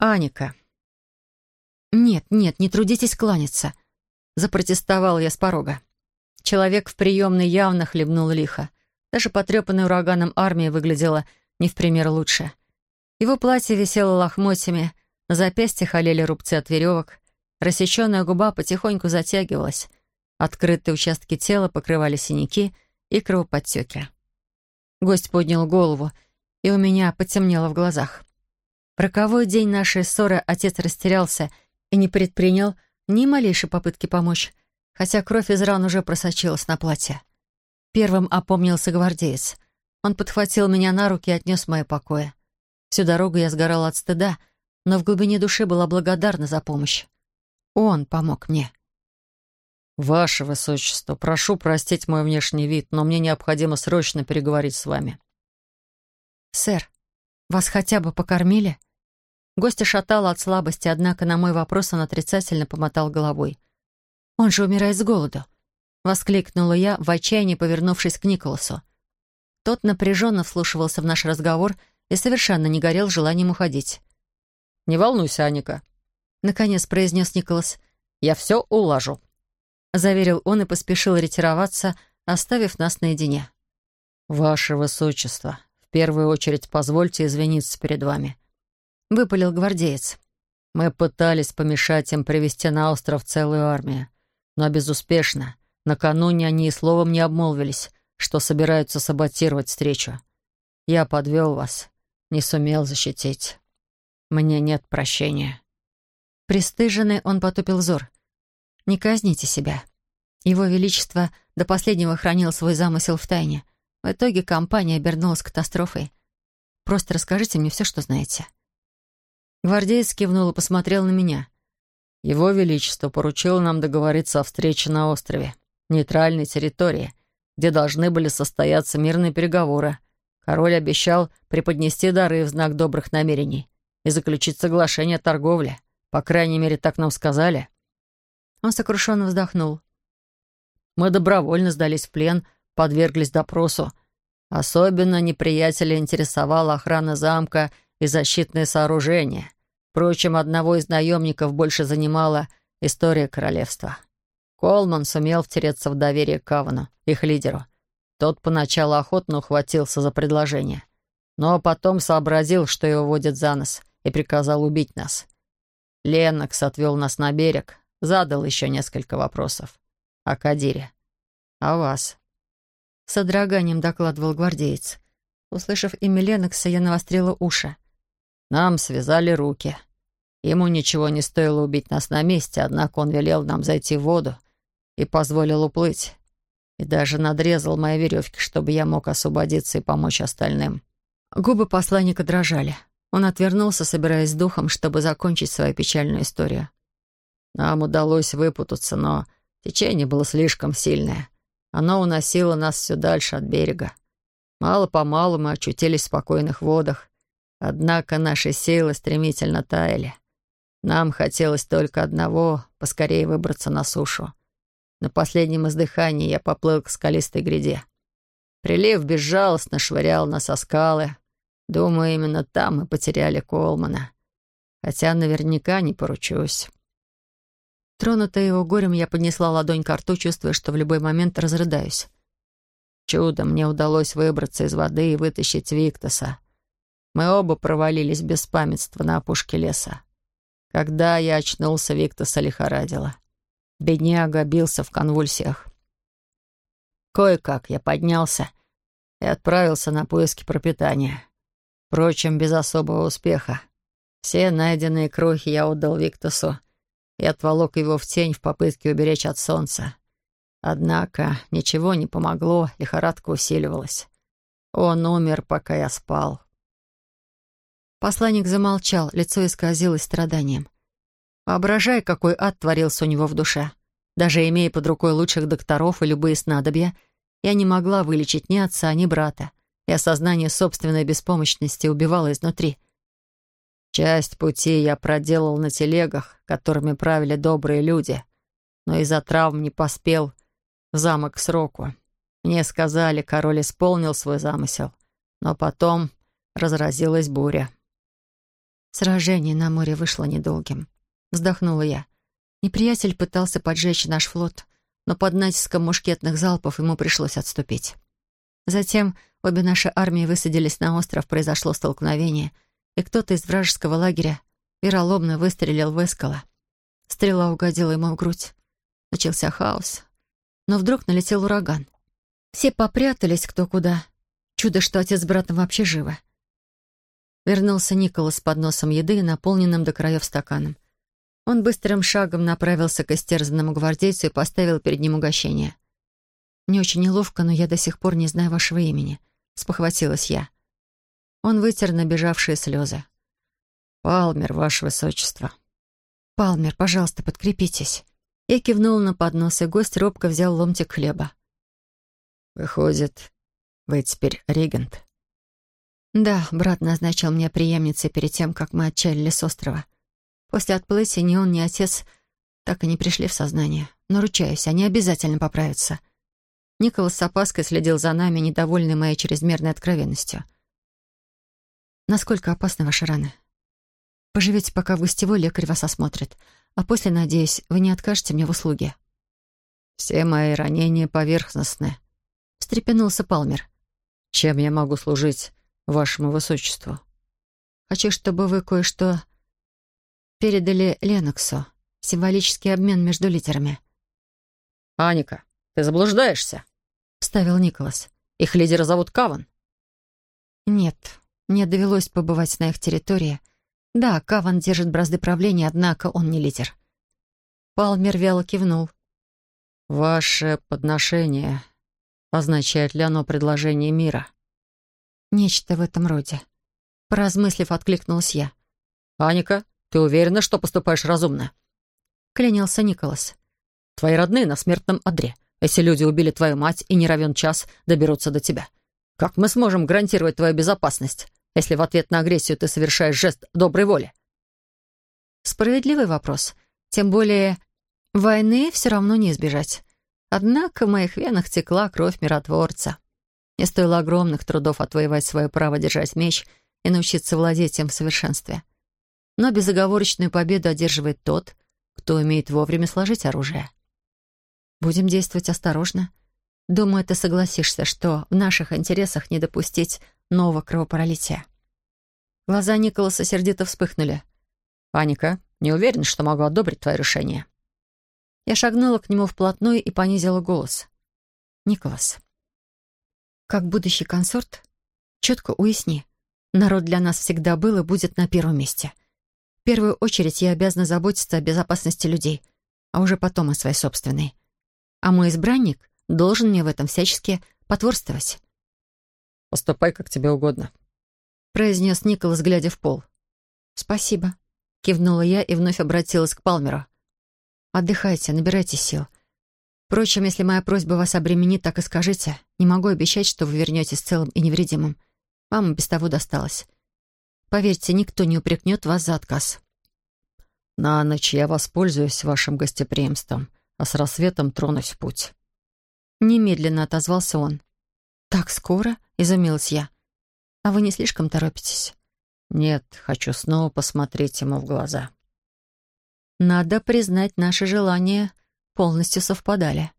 Аника. «Нет, нет, не трудитесь кланяться», — запротестовал я с порога. Человек в приемной явно хлебнул лихо. Даже потрепанная ураганом армия выглядела не в пример лучше. Его платье висело лохмотьями, на запястьях олели рубцы от веревок, рассеченная губа потихоньку затягивалась, открытые участки тела покрывали синяки и кровоподтеки. Гость поднял голову, и у меня потемнело в глазах. В роковой день нашей ссоры отец растерялся и не предпринял ни малейшей попытки помочь, хотя кровь из ран уже просочилась на платье. Первым опомнился гвардеец. Он подхватил меня на руки и отнес в мои покои. Всю дорогу я сгорала от стыда, но в глубине души была благодарна за помощь. Он помог мне. «Ваше Высочество, прошу простить мой внешний вид, но мне необходимо срочно переговорить с вами». «Сэр, вас хотя бы покормили?» Гостя шатала от слабости, однако на мой вопрос он отрицательно помотал головой. «Он же умирает с голоду!» — воскликнула я, в отчаянии повернувшись к Николасу. Тот напряженно вслушивался в наш разговор и совершенно не горел желанием уходить. «Не волнуйся, Аника», — наконец произнес Николас. «Я все улажу», — заверил он и поспешил ретироваться, оставив нас наедине. «Ваше Высочество, в первую очередь позвольте извиниться перед вами», — выпалил гвардеец. «Мы пытались помешать им привести на остров целую армию, но безуспешно. Накануне они и словом не обмолвились, что собираются саботировать встречу. Я подвел вас, не сумел защитить. Мне нет прощения». Престыженный он потупил взор. «Не казните себя. Его Величество до последнего хранил свой замысел в тайне. В итоге компания обернулась катастрофой. Просто расскажите мне все, что знаете». Гвардеец кивнул и посмотрел на меня. «Его Величество поручило нам договориться о встрече на острове, нейтральной территории, где должны были состояться мирные переговоры. Король обещал преподнести дары в знак добрых намерений и заключить соглашение о торговле. По крайней мере, так нам сказали». Он сокрушенно вздохнул. «Мы добровольно сдались в плен, подверглись допросу. Особенно неприятеля интересовала охрана замка и защитные сооружения. Впрочем, одного из наемников больше занимала история королевства. Колман сумел втереться в доверие Кавану, их лидеру. Тот поначалу охотно ухватился за предложение, но потом сообразил, что его водят за нос, и приказал убить нас. Леннокс отвел нас на берег, задал еще несколько вопросов. О Кадире. О вас. Содроганием докладывал гвардеец. Услышав имя Ленокса, я навострила уши. Нам связали руки. Ему ничего не стоило убить нас на месте, однако он велел нам зайти в воду и позволил уплыть. И даже надрезал мои веревки, чтобы я мог освободиться и помочь остальным. Губы посланника дрожали. Он отвернулся, собираясь с духом, чтобы закончить свою печальную историю. Нам удалось выпутаться, но течение было слишком сильное. Оно уносило нас все дальше от берега. Мало-помалу мы очутились в спокойных водах, однако наши силы стремительно таяли. Нам хотелось только одного — поскорее выбраться на сушу. На последнем издыхании я поплыл к скалистой гряде. Прилив безжалостно швырял нас со скалы, Думаю, именно там мы потеряли Колмана. Хотя наверняка не поручусь. Тронутая его горем, я поднесла ладонь к рту, чувствуя, что в любой момент разрыдаюсь. Чудом мне удалось выбраться из воды и вытащить Виктоса. Мы оба провалились без памятства на опушке леса. Когда я очнулся, Виктоса лихорадило. Бедняга бился в конвульсиях. Кое-как я поднялся и отправился на поиски пропитания. Впрочем, без особого успеха. Все найденные крохи я отдал Виктусу и отволок его в тень в попытке уберечь от солнца. Однако ничего не помогло, лихорадка усиливалась. Он умер, пока я спал. Посланник замолчал, лицо исказилось страданием. Воображай, какой ад творился у него в душе. Даже имея под рукой лучших докторов и любые снадобья, я не могла вылечить ни отца, ни брата и осознание собственной беспомощности убивало изнутри. Часть пути я проделал на телегах, которыми правили добрые люди, но из-за травм не поспел в замок к сроку. Мне сказали, король исполнил свой замысел, но потом разразилась буря. Сражение на море вышло недолгим. Вздохнула я. Неприятель пытался поджечь наш флот, но под натиском мушкетных залпов ему пришлось отступить. Затем обе наши армии высадились на остров, произошло столкновение, и кто-то из вражеского лагеря вероломно выстрелил в Эскала. Стрела угодила ему в грудь. Начался хаос. Но вдруг налетел ураган. Все попрятались кто куда. Чудо, что отец с братом вообще живы. Вернулся Николас с подносом еды наполненным до краев стаканом. Он быстрым шагом направился к истерзанному гвардейцу и поставил перед ним угощение. «Не очень неловко, но я до сих пор не знаю вашего имени», — спохватилась я. Он вытер набежавшие слезы. «Палмер, ваше высочество». «Палмер, пожалуйста, подкрепитесь». Я кивнула на поднос, и гость робко взял ломтик хлеба. «Выходит, вы теперь регент?» «Да, брат назначил меня преемницей перед тем, как мы отчалили с острова. После отплытия ни он, ни отец так и не пришли в сознание. Но, ручаюсь, они обязательно поправятся». Николас с опаской следил за нами, недовольный моей чрезмерной откровенностью. «Насколько опасны ваши раны?» «Поживете, пока в гостевой лекарь вас осмотрит, а после, надеюсь, вы не откажете мне в услуге». «Все мои ранения поверхностны», — встрепенулся Палмер. «Чем я могу служить вашему высочеству?» «Хочу, чтобы вы кое-что передали Леноксу. Символический обмен между литерами». «Аника, ты заблуждаешься», — вставил Николас. «Их лидера зовут Каван». «Нет, мне довелось побывать на их территории. Да, Каван держит бразды правления, однако он не лидер». Палмер вяло кивнул. «Ваше подношение означает ли оно предложение мира?» «Нечто в этом роде». Поразмыслив, откликнулась я. «Аника, ты уверена, что поступаешь разумно?» Клянился Николас. «Твои родные на смертном одре. Если люди убили твою мать и не равен час доберутся до тебя. Как мы сможем гарантировать твою безопасность, если в ответ на агрессию ты совершаешь жест доброй воли?» Справедливый вопрос. Тем более, войны все равно не избежать. Однако в моих венах текла кровь миротворца. Мне стоило огромных трудов отвоевать свое право держать меч и научиться владеть им в совершенстве. Но безоговорочную победу одерживает тот, кто умеет вовремя сложить оружие. Будем действовать осторожно. Думаю, ты согласишься, что в наших интересах не допустить нового кровопролития. Глаза Николаса сердито вспыхнули. «Паника, не уверен, что могу одобрить твое решение». Я шагнула к нему вплотную и понизила голос. «Николас, как будущий консорт, четко уясни, народ для нас всегда был и будет на первом месте. В первую очередь я обязана заботиться о безопасности людей, а уже потом о своей собственной. А мой избранник должен мне в этом всячески потворствовать. «Поступай, как тебе угодно», — произнес Николас, глядя в пол. «Спасибо», — кивнула я и вновь обратилась к Палмеру. «Отдыхайте, набирайте сил. Впрочем, если моя просьба вас обременит, так и скажите. Не могу обещать, что вы вернетесь целым и невредимым. Вам без того досталось. Поверьте, никто не упрекнет вас за отказ». «На ночь я воспользуюсь вашим гостеприимством а с рассветом тронусь в путь». Немедленно отозвался он. «Так скоро?» — изумилась я. «А вы не слишком торопитесь?» «Нет, хочу снова посмотреть ему в глаза». Надо признать, наши желания полностью совпадали.